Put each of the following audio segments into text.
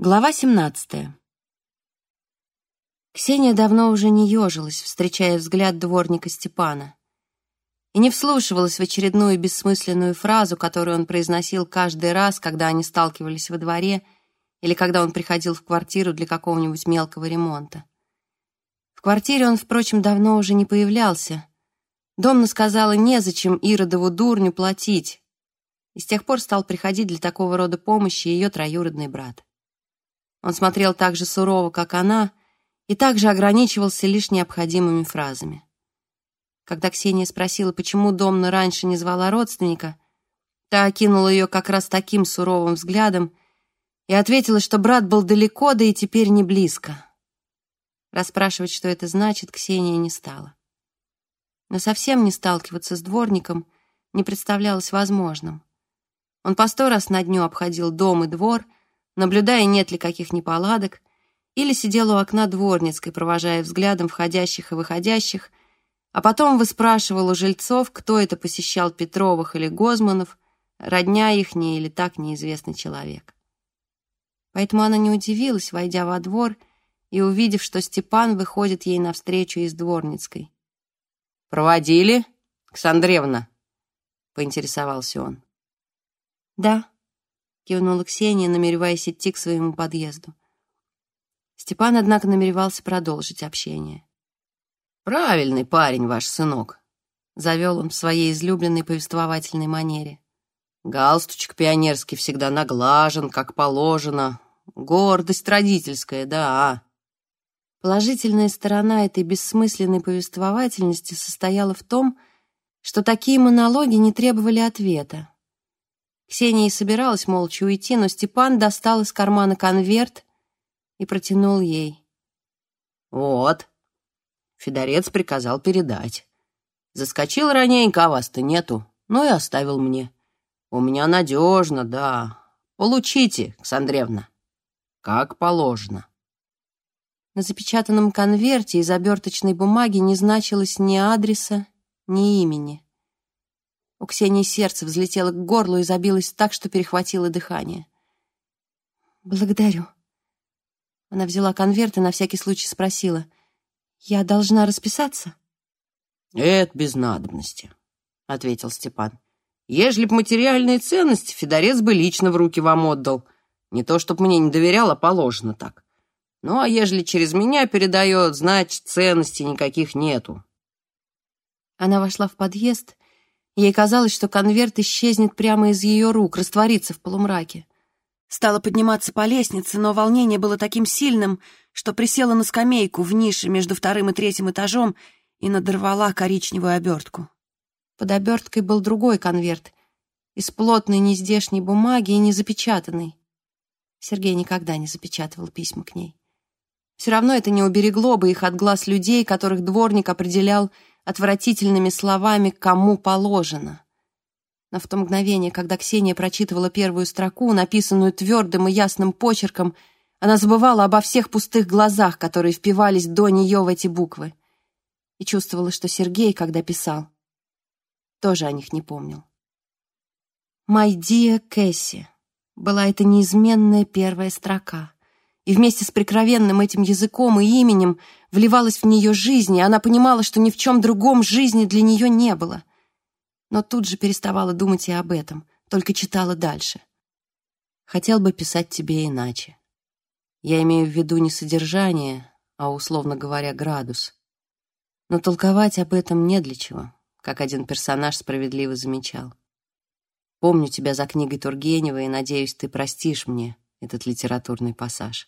Глава 17. Ксения давно уже не ежилась, встречая взгляд дворника Степана, и не вслушивалась в очередную бессмысленную фразу, которую он произносил каждый раз, когда они сталкивались во дворе или когда он приходил в квартиру для какого-нибудь мелкого ремонта. В квартире он, впрочем, давно уже не появлялся. Домна сказала, незачем Иродову дурню платить, и с тех пор стал приходить для такого рода помощи ее троюродный брат. Он смотрел так же сурово, как она, и также ограничивался лишь необходимыми фразами. Когда Ксения спросила, почему Домна раньше не звала родственника, та окинула ее как раз таким суровым взглядом и ответила, что брат был далеко, да и теперь не близко. Расспрашивать, что это значит, Ксения не стала. Но совсем не сталкиваться с дворником не представлялось возможным. Он по сто раз на дню обходил дом и двор — наблюдая, нет ли каких неполадок, или сидел у окна дворницкой, провожая взглядом входящих и выходящих, а потом выспрашивал у жильцов, кто это посещал Петровых или Гозманов, родня их не или так неизвестный человек. Поэтому она не удивилась, войдя во двор и увидев, что Степан выходит ей навстречу из дворницкой. «Проводили, Ксандревна?» — поинтересовался он. «Да», кивнула Ксения, намереваясь идти к своему подъезду. Степан, однако, намеревался продолжить общение. «Правильный парень ваш сынок», — завел он в своей излюбленной повествовательной манере. «Галстучек пионерский всегда наглажен, как положено. Гордость родительская, да». Положительная сторона этой бессмысленной повествовательности состояла в том, что такие монологи не требовали ответа. Ксения и собиралась молча уйти, но Степан достал из кармана конверт и протянул ей. «Вот», — Федорец приказал передать. «Заскочил раненько, а вас-то нету, ну и оставил мне. У меня надежно, да. Получите, Ксандревна, как положено». На запечатанном конверте из оберточной бумаги не значилось ни адреса, ни имени. У Ксении сердце взлетело к горлу и забилось так, что перехватило дыхание. «Благодарю». Она взяла конверт и на всякий случай спросила. «Я должна расписаться?» «Это без надобности», — ответил Степан. «Ежели б материальные ценности, Федорец бы лично в руки вам отдал. Не то, чтоб мне не доверял, а положено так. Ну, а ежели через меня передает, значит, ценностей никаких нету». Она вошла в подъезд Ей казалось, что конверт исчезнет прямо из ее рук, растворится в полумраке. Стала подниматься по лестнице, но волнение было таким сильным, что присела на скамейку в нише между вторым и третьим этажом и надорвала коричневую обертку. Под оберткой был другой конверт, из плотной нездешней бумаги и не запечатанный. Сергей никогда не запечатывал письма к ней. Все равно это не уберегло бы их от глаз людей, которых дворник определял отвратительными словами «кому положено». Но в то мгновение, когда Ксения прочитывала первую строку, написанную твердым и ясным почерком, она забывала обо всех пустых глазах, которые впивались до нее в эти буквы. И чувствовала, что Сергей, когда писал, тоже о них не помнил. «My dear Кэсси» была эта неизменная первая строка — и вместе с прикровенным этим языком и именем вливалась в нее жизнь, и она понимала, что ни в чем другом жизни для нее не было. Но тут же переставала думать и об этом, только читала дальше. Хотел бы писать тебе иначе. Я имею в виду не содержание, а, условно говоря, градус. Но толковать об этом не для чего, как один персонаж справедливо замечал. Помню тебя за книгой Тургенева и надеюсь, ты простишь мне этот литературный пассаж.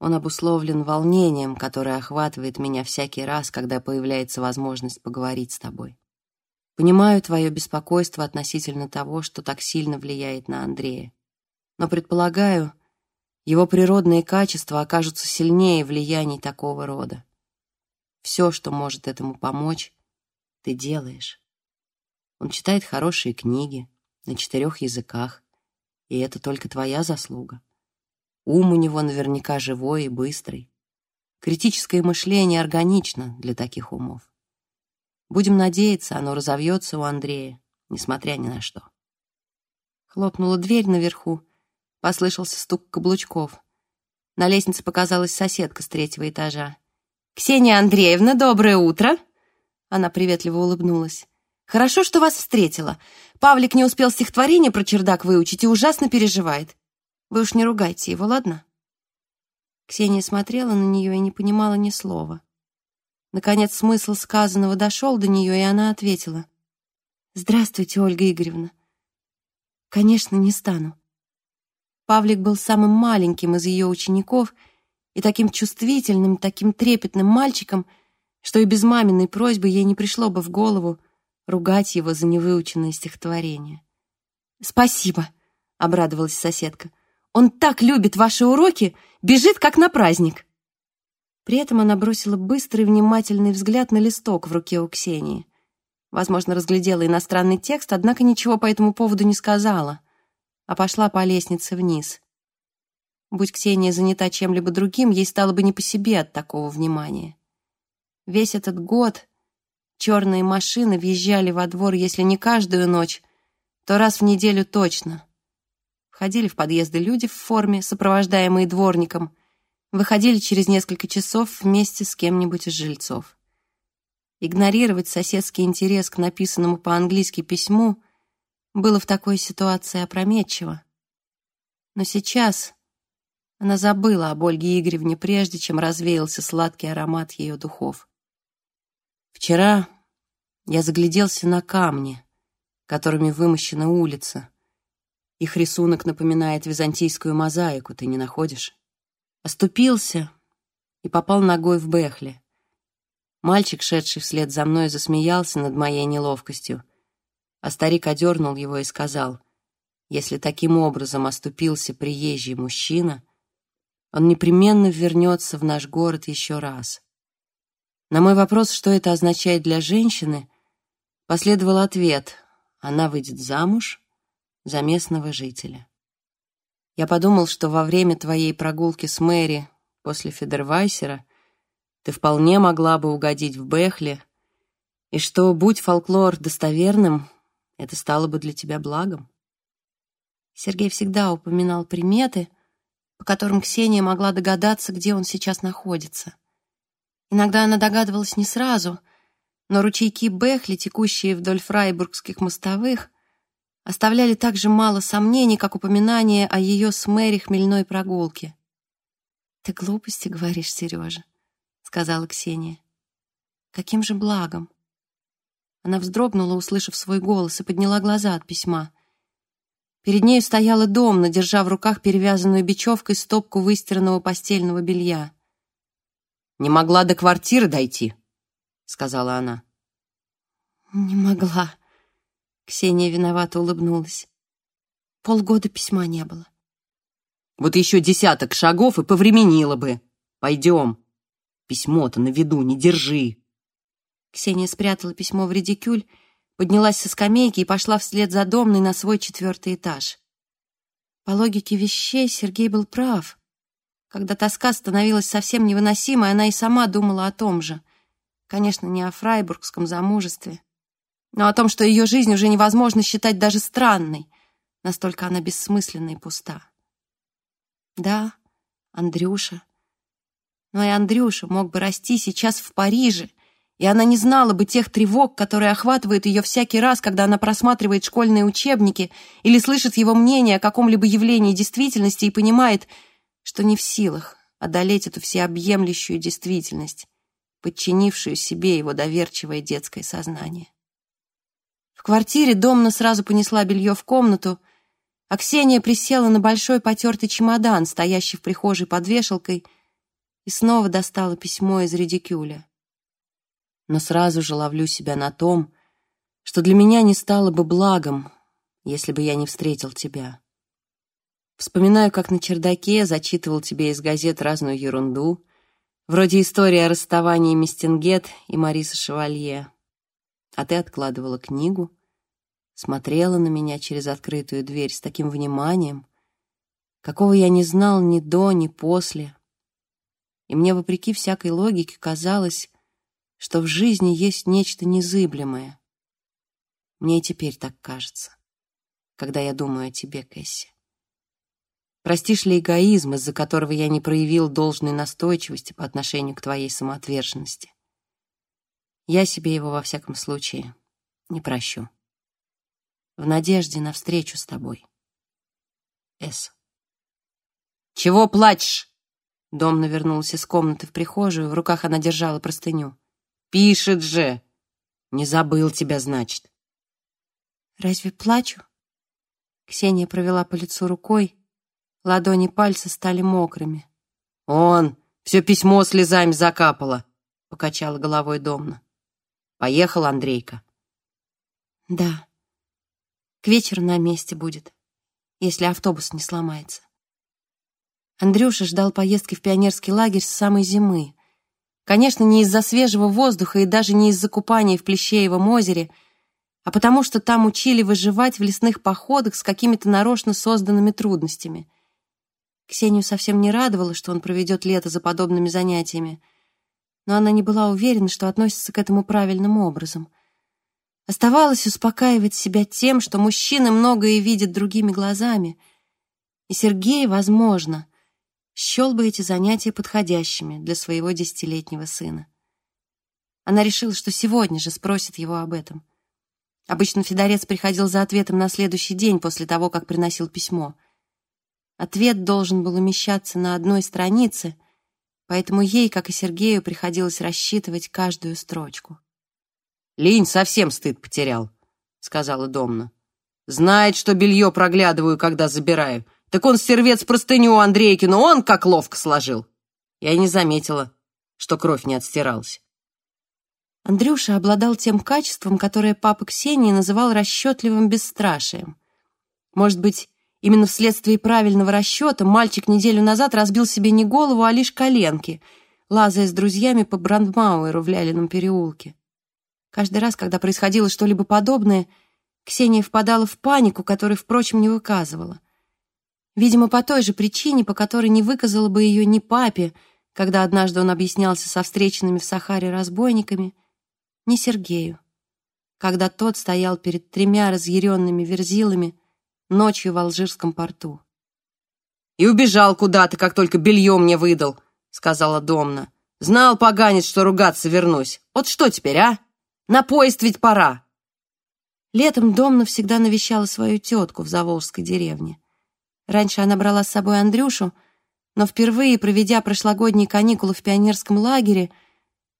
Он обусловлен волнением, которое охватывает меня всякий раз, когда появляется возможность поговорить с тобой. Понимаю твое беспокойство относительно того, что так сильно влияет на Андрея. Но предполагаю, его природные качества окажутся сильнее влияний такого рода. Все, что может этому помочь, ты делаешь. Он читает хорошие книги на четырех языках, и это только твоя заслуга. Ум у него наверняка живой и быстрый. Критическое мышление органично для таких умов. Будем надеяться, оно разовьется у Андрея, несмотря ни на что. Хлопнула дверь наверху, Послышался стук каблучков. На лестнице показалась соседка с третьего этажа. «Ксения Андреевна, доброе утро!» Она приветливо улыбнулась. «Хорошо, что вас встретила. Павлик не успел стихотворение про чердак выучить и ужасно переживает. Вы уж не ругайте его, ладно?» Ксения смотрела на нее и не понимала ни слова. Наконец смысл сказанного дошел до нее, и она ответила. «Здравствуйте, Ольга Игоревна. Конечно, не стану». Павлик был самым маленьким из ее учеников и таким чувствительным, таким трепетным мальчиком, что и без маминой просьбы ей не пришло бы в голову ругать его за невыученное стихотворение. «Спасибо», — обрадовалась соседка. «Он так любит ваши уроки, бежит, как на праздник». При этом она бросила быстрый внимательный взгляд на листок в руке у Ксении. Возможно, разглядела иностранный текст, однако ничего по этому поводу не сказала, а пошла по лестнице вниз. Будь Ксения занята чем-либо другим, ей стало бы не по себе от такого внимания. Весь этот год черные машины въезжали во двор, если не каждую ночь, то раз в неделю точно. Входили в подъезды люди в форме, сопровождаемые дворником, выходили через несколько часов вместе с кем-нибудь из жильцов. Игнорировать соседский интерес к написанному по-английски письму было в такой ситуации опрометчиво. Но сейчас она забыла об Ольге Игоревне прежде, чем развеялся сладкий аромат ее духов. Вчера я загляделся на камни, которыми вымощена улица. Их рисунок напоминает византийскую мозаику, ты не находишь? Оступился и попал ногой в Бехли. Мальчик, шедший вслед за мной, засмеялся над моей неловкостью, а старик одернул его и сказал, если таким образом оступился приезжий мужчина, он непременно вернется в наш город еще раз. На мой вопрос, что это означает для женщины, последовал ответ — она выйдет замуж за местного жителя. Я подумал, что во время твоей прогулки с Мэри после Федервайсера ты вполне могла бы угодить в Бехле, и что, будь фолклор достоверным, это стало бы для тебя благом. Сергей всегда упоминал приметы, по которым Ксения могла догадаться, где он сейчас находится. Иногда она догадывалась не сразу, но ручейки Бехли, текущие вдоль фрайбургских мостовых, оставляли так же мало сомнений, как упоминание о ее с Мэри хмельной прогулке. «Ты глупости говоришь, Сережа», — сказала Ксения. «Каким же благом?» Она вздрогнула, услышав свой голос, и подняла глаза от письма. Перед нею стояла дом, держа в руках перевязанную бечевкой стопку выстиранного постельного белья. «Не могла до квартиры дойти», — сказала она. «Не могла», Ксения виновато улыбнулась. Полгода письма не было. Вот еще десяток шагов и повременила бы. Пойдем. Письмо-то на виду не держи. Ксения спрятала письмо в редикюль, поднялась со скамейки и пошла вслед за домной на свой четвертый этаж. По логике вещей Сергей был прав. Когда тоска становилась совсем невыносимой, она и сама думала о том же. Конечно, не о фрайбургском замужестве, но о том, что ее жизнь уже невозможно считать даже странной, настолько она бессмысленна и пуста. Да, Андрюша. Но и Андрюша мог бы расти сейчас в Париже, и она не знала бы тех тревог, которые охватывают ее всякий раз, когда она просматривает школьные учебники или слышит его мнение о каком-либо явлении действительности и понимает, что не в силах одолеть эту всеобъемлющую действительность, подчинившую себе его доверчивое детское сознание. В квартире Домна сразу понесла белье в комнату, а Ксения присела на большой потертый чемодан, стоящий в прихожей под вешалкой, и снова достала письмо из редикюля. Но сразу же ловлю себя на том, что для меня не стало бы благом, если бы я не встретил тебя. Вспоминаю, как на чердаке зачитывал тебе из газет разную ерунду, вроде истории о расставании Мистингет и Мариса Шевалье а ты откладывала книгу, смотрела на меня через открытую дверь с таким вниманием, какого я не знал ни до, ни после. И мне, вопреки всякой логике, казалось, что в жизни есть нечто незыблемое. Мне и теперь так кажется, когда я думаю о тебе, Кэсси. Простишь ли эгоизм, из-за которого я не проявил должной настойчивости по отношению к твоей самоотверженности? Я себе его, во всяком случае, не прощу. В надежде на встречу с тобой. С. «Чего плачешь?» Домна вернулась из комнаты в прихожую, в руках она держала простыню. «Пишет же! Не забыл тебя, значит». «Разве плачу?» Ксения провела по лицу рукой, ладони пальца стали мокрыми. «Он! Все письмо слезами закапало!» — покачала головой Домна. «Поехал Андрейка?» «Да. К вечеру на месте будет, если автобус не сломается». Андрюша ждал поездки в пионерский лагерь с самой зимы. Конечно, не из-за свежего воздуха и даже не из-за купания в Плещеевом озере, а потому что там учили выживать в лесных походах с какими-то нарочно созданными трудностями. Ксению совсем не радовало, что он проведет лето за подобными занятиями, но она не была уверена, что относится к этому правильным образом. Оставалось успокаивать себя тем, что мужчины многое видят другими глазами, и Сергей, возможно, счел бы эти занятия подходящими для своего десятилетнего сына. Она решила, что сегодня же спросит его об этом. Обычно Федорец приходил за ответом на следующий день после того, как приносил письмо. Ответ должен был умещаться на одной странице, поэтому ей, как и Сергею, приходилось рассчитывать каждую строчку. «Линь совсем стыд потерял», — сказала Домна. «Знает, что белье проглядываю, когда забираю. Так он сервец простыню Андрейкину, он как ловко сложил. Я не заметила, что кровь не отстиралась. Андрюша обладал тем качеством, которое папа Ксении называл расчетливым бесстрашием. Может быть, именно вследствие правильного расчета мальчик неделю назад разбил себе не голову, а лишь коленки, лазая с друзьями по Брандмауэру в Лялином переулке. Каждый раз, когда происходило что-либо подобное, Ксения впадала в панику, которую, впрочем, не выказывала. Видимо, по той же причине, по которой не выказала бы ее ни папе, когда однажды он объяснялся со встреченными в Сахаре разбойниками, ни Сергею, когда тот стоял перед тремя разъяренными верзилами ночью в Алжирском порту. «И убежал куда-то, как только белье мне выдал», — сказала Домна. «Знал, поганец, что ругаться вернусь. Вот что теперь, а? На поезд ведь пора». Летом Домна всегда навещала свою тетку в Заволжской деревне. Раньше она брала с собой Андрюшу, но впервые, проведя прошлогодние каникулы в пионерском лагере,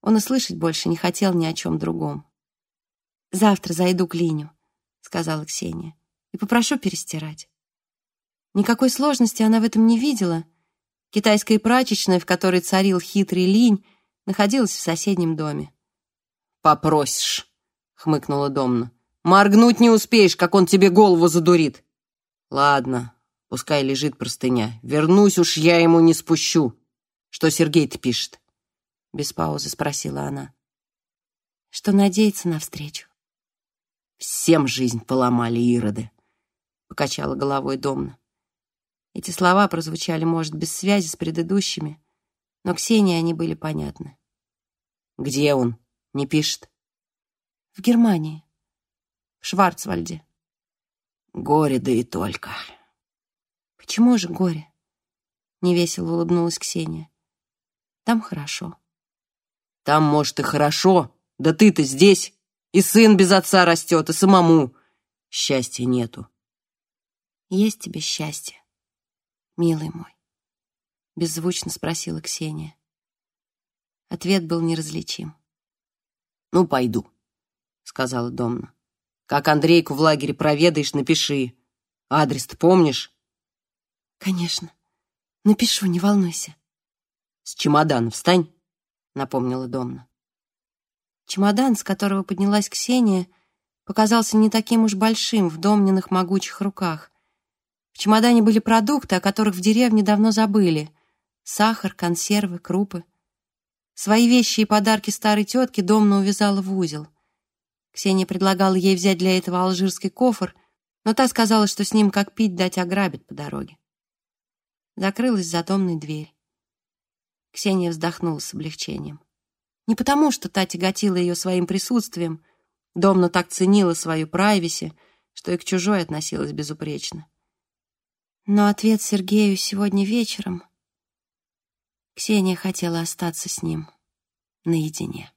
он и слышать больше не хотел ни о чем другом. «Завтра зайду к Линю», — сказала Ксения, — «и попрошу перестирать». Никакой сложности она в этом не видела. Китайская прачечная, в которой царил хитрый Линь, находилась в соседнем доме. «Попросишь», — хмыкнула Домна. «Моргнуть не успеешь, как он тебе голову задурит». «Ладно, Пускай лежит простыня. Вернусь уж я ему не спущу. Что Сергей-то пишет? Без паузы спросила она. Что надеется на встречу. Всем жизнь поломали ироды. Покачала головой Домна. Эти слова прозвучали, может, без связи с предыдущими, но Ксении они были понятны. Где он? Не пишет? В Германии. В Шварцвальде. Горе да и только. Почему же горе? Невесело улыбнулась Ксения. Там хорошо. Там, может, и хорошо, да ты-то здесь. И сын без отца растет, и самому счастья нету. Есть тебе счастье, милый мой? Беззвучно спросила Ксения. Ответ был неразличим. «Ну, пойду», — сказала Домна. «Как Андрейку в лагере проведаешь, напиши. Адрес-то помнишь?» «Конечно. Напишу, не волнуйся». «С чемоданом встань», — напомнила Домна. Чемодан, с которого поднялась Ксения, показался не таким уж большим в домниных могучих руках. В чемодане были продукты, о которых в деревне давно забыли. Сахар, консервы, крупы. Свои вещи и подарки старой тетки Домна увязала в узел. Ксения предлагала ей взять для этого алжирский кофр, но та сказала, что с ним как пить дать ограбит по дороге закрылась за домной дверь. Ксения вздохнула с облегчением. Не потому, что та тяготила ее своим присутствием, Домна так ценила свою прайвеси, что и к чужой относилась безупречно. Но ответ Сергею сегодня вечером Ксения хотела остаться с ним наедине.